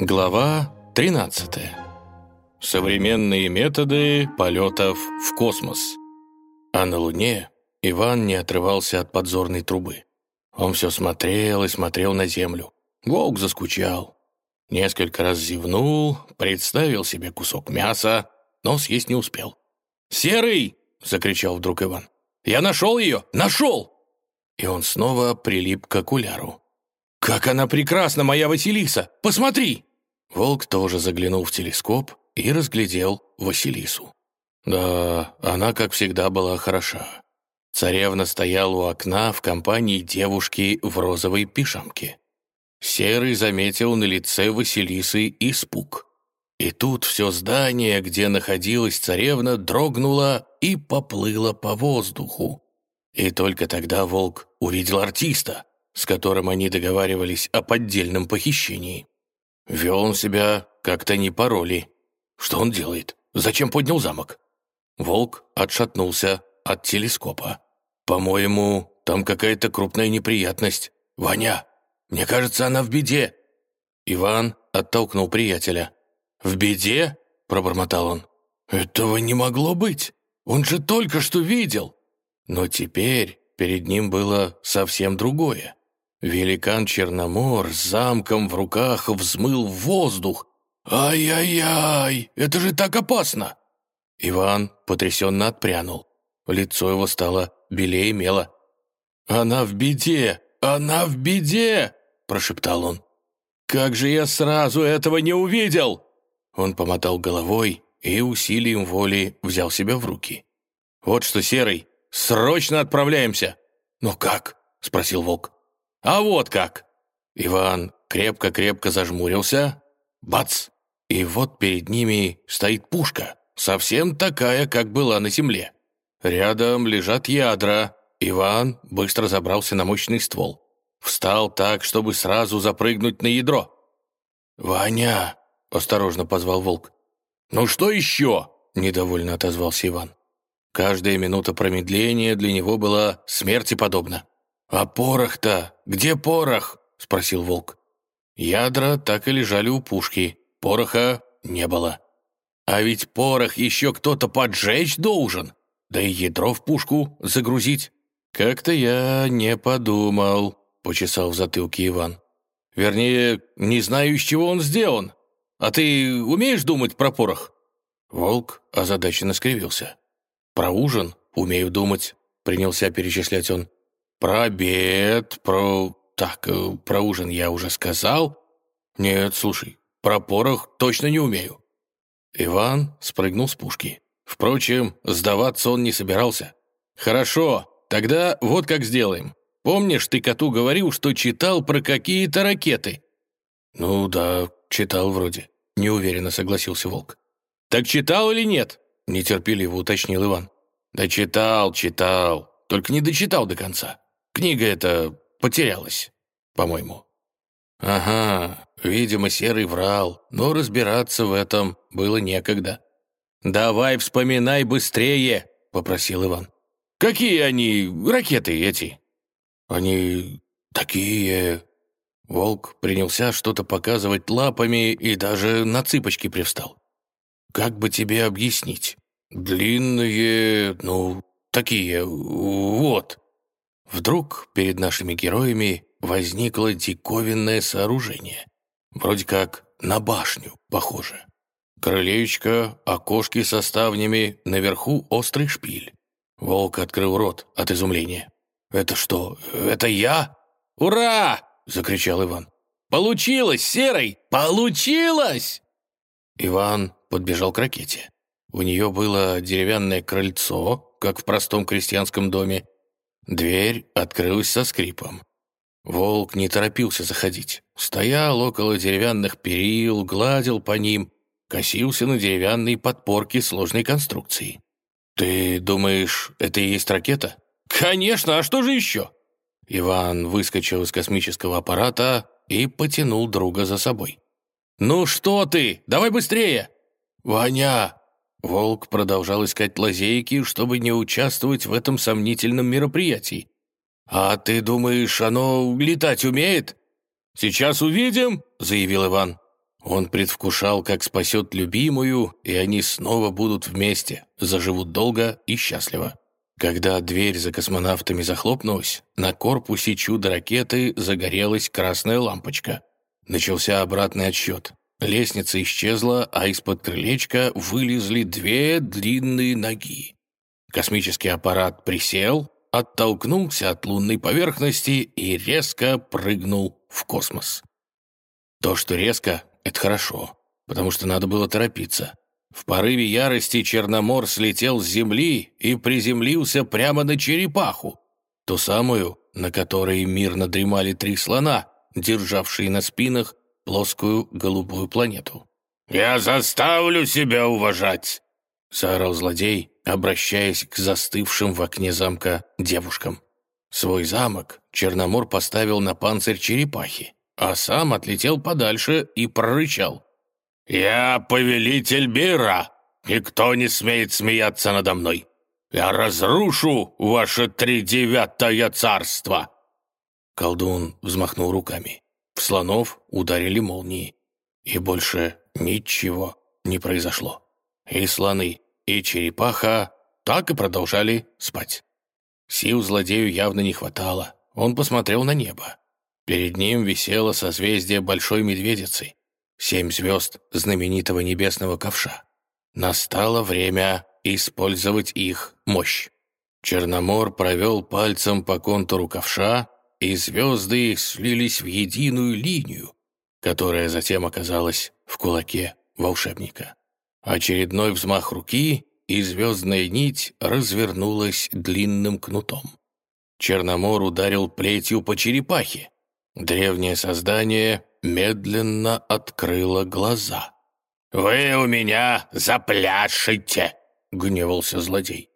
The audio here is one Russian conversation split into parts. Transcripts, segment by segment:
Глава 13. Современные методы полетов в космос. А на Луне Иван не отрывался от подзорной трубы. Он все смотрел и смотрел на Землю. Волк заскучал. Несколько раз зевнул, представил себе кусок мяса, но съесть не успел. «Серый!» — закричал вдруг Иван. «Я нашел ее! Нашел!» И он снова прилип к окуляру. «Как она прекрасна, моя Василиса! Посмотри!» Волк тоже заглянул в телескоп и разглядел Василису. Да, она, как всегда, была хороша. Царевна стояла у окна в компании девушки в розовой пижамке. Серый заметил на лице Василисы испуг. И тут все здание, где находилась царевна, дрогнуло и поплыло по воздуху. И только тогда волк увидел артиста, с которым они договаривались о поддельном похищении. Вел он себя как-то не по роли. Что он делает? Зачем поднял замок? Волк отшатнулся от телескопа. «По-моему, там какая-то крупная неприятность. Ваня, мне кажется, она в беде». Иван оттолкнул приятеля. «В беде?» – пробормотал он. «Этого не могло быть. Он же только что видел». Но теперь перед ним было совсем другое. Великан Черномор с замком в руках взмыл в воздух. «Ай-яй-яй, это же так опасно!» Иван потрясенно отпрянул. Лицо его стало белее мела. «Она в беде! Она в беде!» – прошептал он. «Как же я сразу этого не увидел!» Он помотал головой и усилием воли взял себя в руки. «Вот что, Серый, срочно отправляемся!» «Но как?» – спросил Волк. «А вот как!» Иван крепко-крепко зажмурился. Бац! И вот перед ними стоит пушка, совсем такая, как была на земле. Рядом лежат ядра. Иван быстро забрался на мощный ствол. Встал так, чтобы сразу запрыгнуть на ядро. «Ваня!» — осторожно позвал волк. «Ну что еще?» — недовольно отозвался Иван. Каждая минута промедления для него была смерти подобна. «А порох-то? Где порох?» — спросил волк. Ядра так и лежали у пушки, пороха не было. А ведь порох еще кто-то поджечь должен, да и ядро в пушку загрузить. «Как-то я не подумал», — почесал в затылке Иван. «Вернее, не знаю, из чего он сделан. А ты умеешь думать про порох?» Волк озадаченно скривился. «Про ужин умею думать», — принялся перечислять он. «Про обед, про... Так, э, про ужин я уже сказал. Нет, слушай, про порох точно не умею». Иван спрыгнул с пушки. Впрочем, сдаваться он не собирался. «Хорошо, тогда вот как сделаем. Помнишь, ты коту говорил, что читал про какие-то ракеты?» «Ну да, читал вроде», — неуверенно согласился Волк. «Так читал или нет?» — нетерпеливо уточнил Иван. «Да читал, читал, только не дочитал до конца. Книга эта потерялась, по-моему». «Ага, видимо, Серый врал, но разбираться в этом было некогда». «Давай вспоминай быстрее», — попросил Иван. «Какие они ракеты эти?» «Они такие...» Волк принялся что-то показывать лапами и даже на цыпочки привстал. «Как бы тебе объяснить? Длинные, ну, такие, вот». Вдруг перед нашими героями возникло диковинное сооружение. Вроде как на башню похоже. Крылечко, окошки со ставнями, наверху острый шпиль. Волк открыл рот от изумления. «Это что, это я?» «Ура!» — закричал Иван. «Получилось, Серый! Получилось!» Иван подбежал к ракете. У нее было деревянное крыльцо, как в простом крестьянском доме, Дверь открылась со скрипом. Волк не торопился заходить. Стоял около деревянных перил, гладил по ним, косился на деревянные подпорки сложной конструкции. «Ты думаешь, это и есть ракета?» «Конечно, а что же еще?» Иван выскочил из космического аппарата и потянул друга за собой. «Ну что ты? Давай быстрее!» «Ваня, Волк продолжал искать лазейки, чтобы не участвовать в этом сомнительном мероприятии. «А ты думаешь, оно летать умеет?» «Сейчас увидим», — заявил Иван. Он предвкушал, как спасет любимую, и они снова будут вместе, заживут долго и счастливо. Когда дверь за космонавтами захлопнулась, на корпусе чудо-ракеты загорелась красная лампочка. Начался обратный отсчет. Лестница исчезла, а из-под крылечка вылезли две длинные ноги. Космический аппарат присел, оттолкнулся от лунной поверхности и резко прыгнул в космос. То, что резко, это хорошо, потому что надо было торопиться. В порыве ярости Черномор слетел с земли и приземлился прямо на черепаху, ту самую, на которой мирно дремали три слона, державшие на спинах плоскую голубую планету. «Я заставлю себя уважать!» — заорал злодей, обращаясь к застывшим в окне замка девушкам. Свой замок Черномор поставил на панцирь черепахи, а сам отлетел подальше и прорычал. «Я повелитель мира! Никто не смеет смеяться надо мной! Я разрушу ваше тридевятое царство!» Колдун взмахнул руками. В слонов ударили молнии. И больше ничего не произошло. И слоны, и черепаха так и продолжали спать. Сил злодею явно не хватало. Он посмотрел на небо. Перед ним висело созвездие Большой Медведицы, семь звезд знаменитого небесного ковша. Настало время использовать их мощь. Черномор провел пальцем по контуру ковша, и звезды слились в единую линию, которая затем оказалась в кулаке волшебника. Очередной взмах руки, и звездная нить развернулась длинным кнутом. Черномор ударил плетью по черепахе, Древнее создание медленно открыло глаза. «Вы у меня запляшете!» — гневался злодей.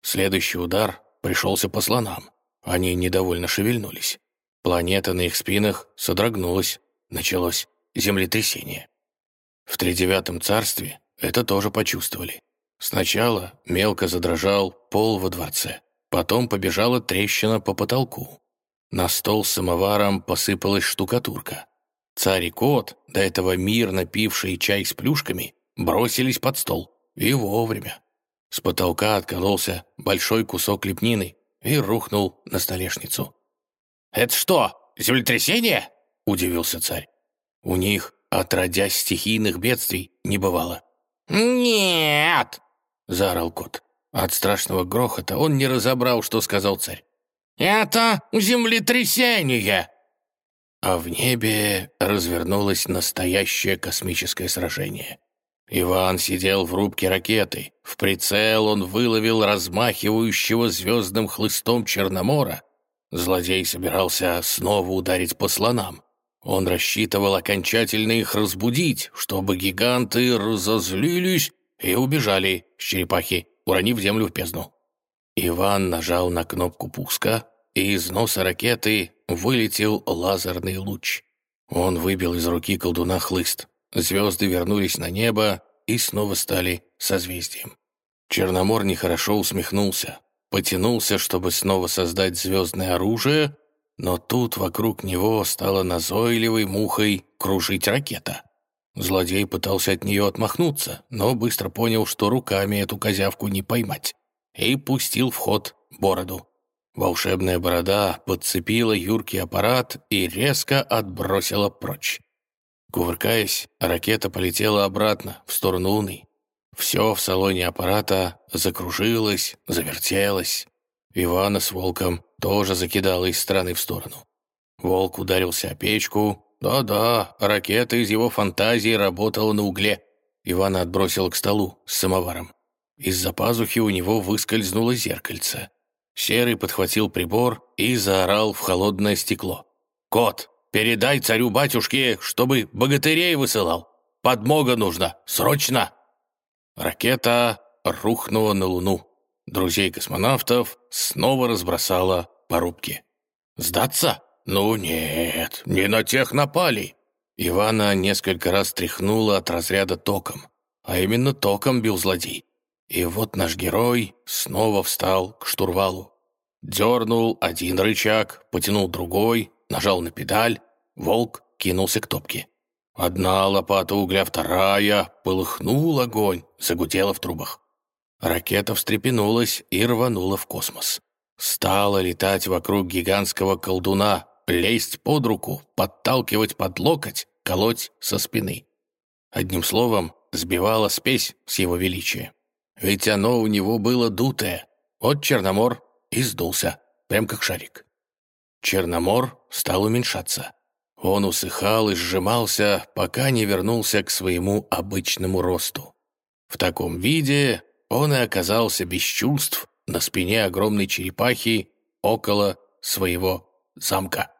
Следующий удар пришелся по слонам. Они недовольно шевельнулись. Планета на их спинах содрогнулась. Началось землетрясение. В тридевятом царстве это тоже почувствовали. Сначала мелко задрожал пол во дворце, потом побежала трещина по потолку. На стол с самоваром посыпалась штукатурка. Царь и кот, до этого мирно пившие чай с плюшками, бросились под стол. И вовремя. С потолка откололся большой кусок лепнины и рухнул на столешницу. «Это что, землетрясение?» — удивился царь. У них, отродясь стихийных бедствий, не бывало. «Нет!» — заорал кот. От страшного грохота он не разобрал, что сказал царь. «Это землетрясение!» А в небе развернулось настоящее космическое сражение. Иван сидел в рубке ракеты. В прицел он выловил размахивающего звездным хлыстом Черномора. Злодей собирался снова ударить по слонам. Он рассчитывал окончательно их разбудить, чтобы гиганты разозлились и убежали с черепахи, уронив землю в бездну. Иван нажал на кнопку пуска, и из носа ракеты вылетел лазерный луч. Он выбил из руки колдуна хлыст. Звезды вернулись на небо и снова стали созвездием. Черномор нехорошо усмехнулся, потянулся, чтобы снова создать звездное оружие, но тут вокруг него стала назойливой мухой кружить ракета. Злодей пытался от нее отмахнуться, но быстро понял, что руками эту козявку не поймать, и пустил в ход бороду. Волшебная борода подцепила юркий аппарат и резко отбросила прочь. Кувыркаясь, ракета полетела обратно, в сторону Луны. Все в салоне аппарата закружилось, завертелось. Ивана с волком тоже закидало из стороны в сторону. Волк ударился о печку. Да-да, ракета из его фантазии работала на угле. Ивана отбросил к столу с самоваром. Из-за пазухи у него выскользнуло зеркальце. Серый подхватил прибор и заорал в холодное стекло. «Кот, передай царю-батюшке, чтобы богатырей высылал. Подмога нужна, срочно!» Ракета рухнула на Луну. Друзей космонавтов снова разбросала по рубке. «Сдаться? Ну нет, не на тех напали!» Ивана несколько раз тряхнула от разряда током. А именно током бил злодей. И вот наш герой снова встал к штурвалу. Дернул один рычаг, потянул другой, нажал на педаль. Волк кинулся к топке. Одна лопата угля, вторая, полыхнул огонь, загудела в трубах. Ракета встрепенулась и рванула в космос. Стала летать вокруг гигантского колдуна, лезть под руку, подталкивать под локоть, колоть со спины. Одним словом, сбивала спесь с его величия. Ведь оно у него было дутое. Вот Черномор и сдулся, прям как шарик. Черномор стал уменьшаться. Он усыхал и сжимался, пока не вернулся к своему обычному росту. В таком виде он и оказался без чувств на спине огромной черепахи около своего замка.